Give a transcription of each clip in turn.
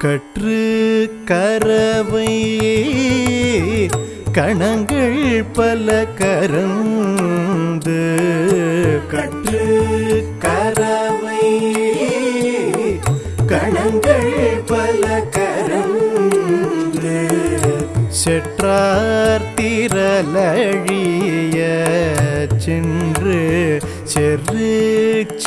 کٹ کر کڑ گل کر کرو کڑ گل کر ترل چرچ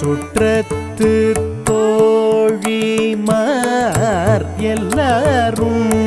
சுற்றத்து தோழிமார் எல்லாரும்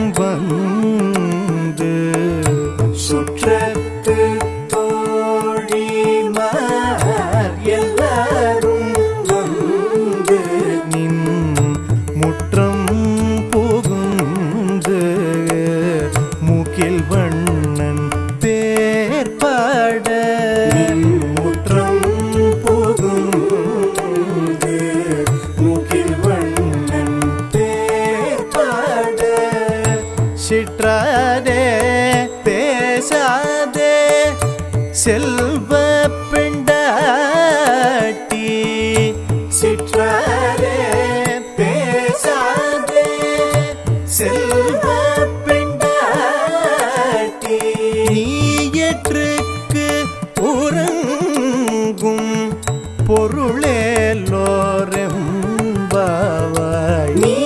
پور بائی